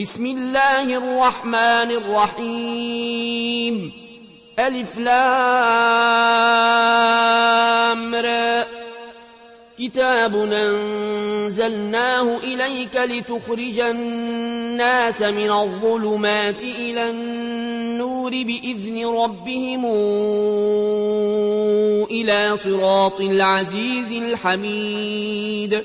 بسم الله الرحمن الرحيم ألف لامر كتاب أنزلناه إليك لتخرج الناس من الظلمات إلى النور بإذن ربهم إلى صراط العزيز الحميد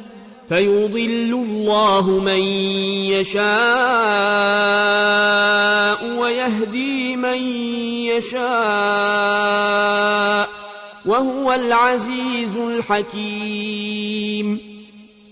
فيضل الله من يشاء ويهدي من يشاء وهو العزيز الحكيم.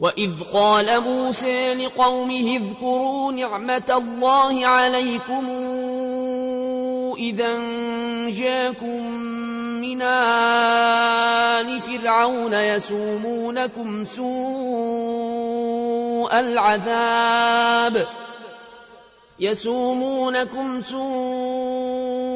وإذ قال موسى لقومه اذكروا نعمة الله عليكم إذا جاكم من آل فرعون يسومونكم سوء العذاب يسومونكم سوء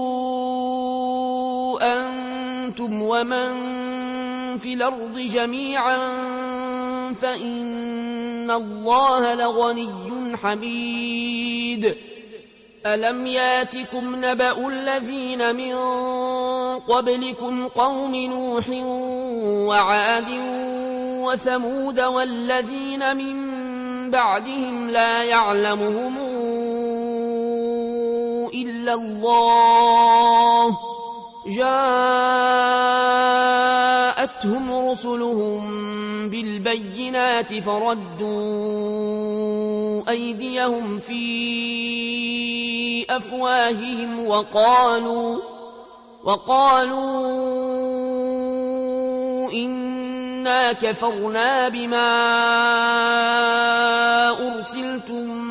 أنتم ومن في الأرض جميعا فإن الله لغني حميد ألم ياتكم نبأ الذين من قبلكم قوم نوح وعاد وثمود والذين من بعدهم لا يعلمهم إلا الله جاءتهم رسلهم بالبينات فردوا أيديهم في أفواههم وقالوا وقالوا إنا كفرنا بما أرسلتم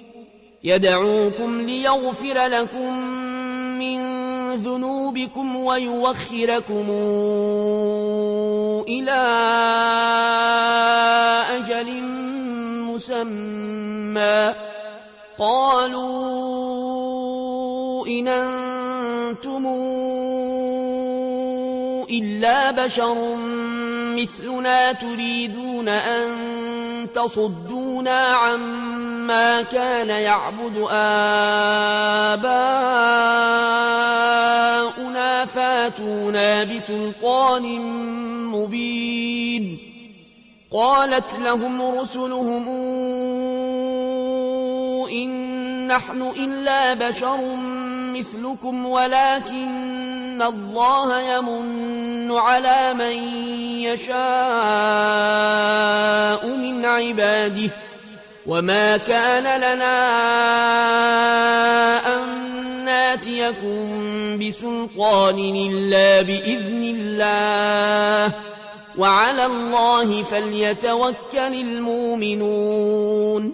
يدعوكم ليغفر لكم من ذنوبكم ويوخركم إلى أجل مسمى. قالوا إن أنتم إلا بشر مثلنا تريدون أن تصدونا عما كان يعبد آباؤنا فاتونا بسلطان مبين. قالت لهم رسلهم نحن إلا بشر مثلكم ولكن الله يمن على من يشاء من عباده. وما كان لنا أن ناتيكم بسلطان إلا بإذن الله. وعلى الله فليتوكل المؤمنون.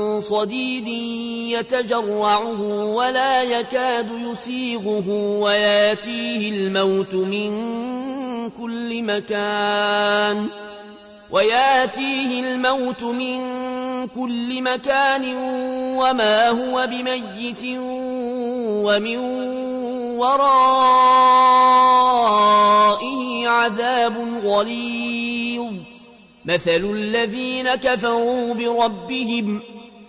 صديد يتجرعه ولا يكاد يسيغه وياتيه الموت من كل مكان. وياتيه الموت من كل مكان وما هو بميت ومن ورائه عذاب غليظ. مثل الذين كفروا بربهم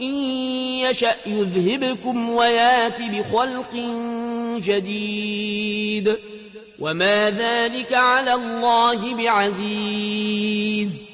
إن يشأ يذهبكم ويأت بخلق جديد. وما ذلك على الله بعزيز.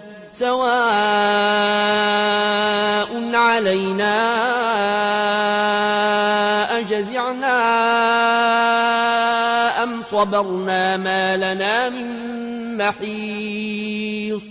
سواء علينا أجزعنا أم صبرنا ما لنا من محيص.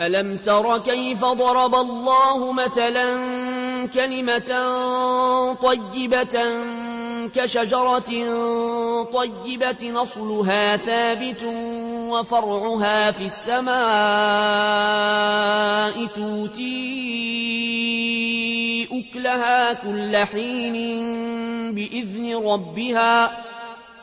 ألم تر كيف ضرب الله مثلا كلمة طيبة كشجرة طيبة نصلها ثابت وفرعها في السماء توتي أكلها كل حين بإذن ربها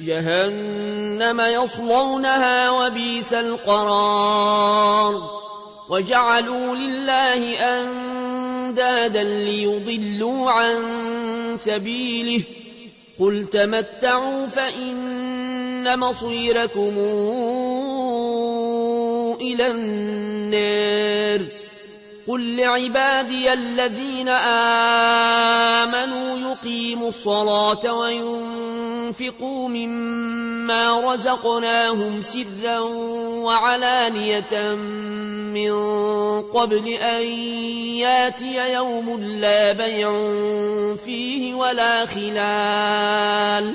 جهنم يصلونها وبيس القرار. وجعلوا لله أندادا ليضلوا عن سبيله. قل تمتعوا فإن مصيركم إلى النار. قل لعبادي الذين آمنوا يقيموا الصلاة وينفقوا مما رزقناهم سرا وعلانية من قبل أن ياتي يوم لا بيع فيه ولا خلال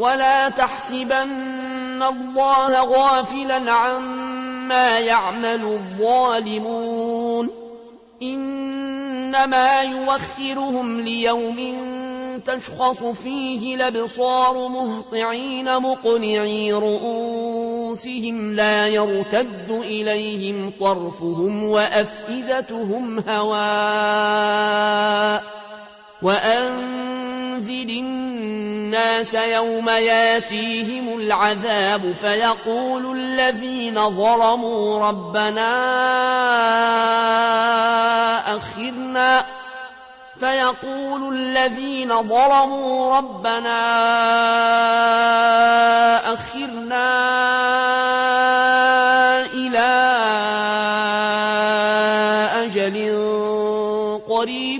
ولا تحسبن الله غافلا عما يعمل الظالمون إنما يوخرهم ليوم تشخص فيه الابصار مهطعين مقنعي رؤوسهم لا يرتد إليهم طرفهم وأفئدتهم هواء وأنذر الناس يوم ياتيهم العذاب فيقول الذين ظلموا ربنا أخرنا فيقول الذين ظلموا ربنا أخرنا إلى أجل قريب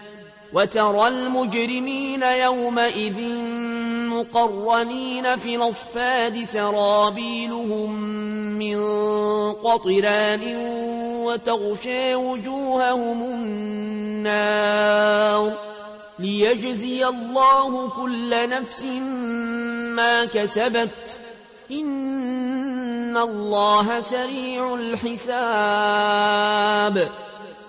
وترى المجرمين يومئذ مقرنين في الأصفاد سرابيلهم من قطران وتغشي وجوههم النار ليجزي الله كل نفس ما كسبت إن الله سريع الحساب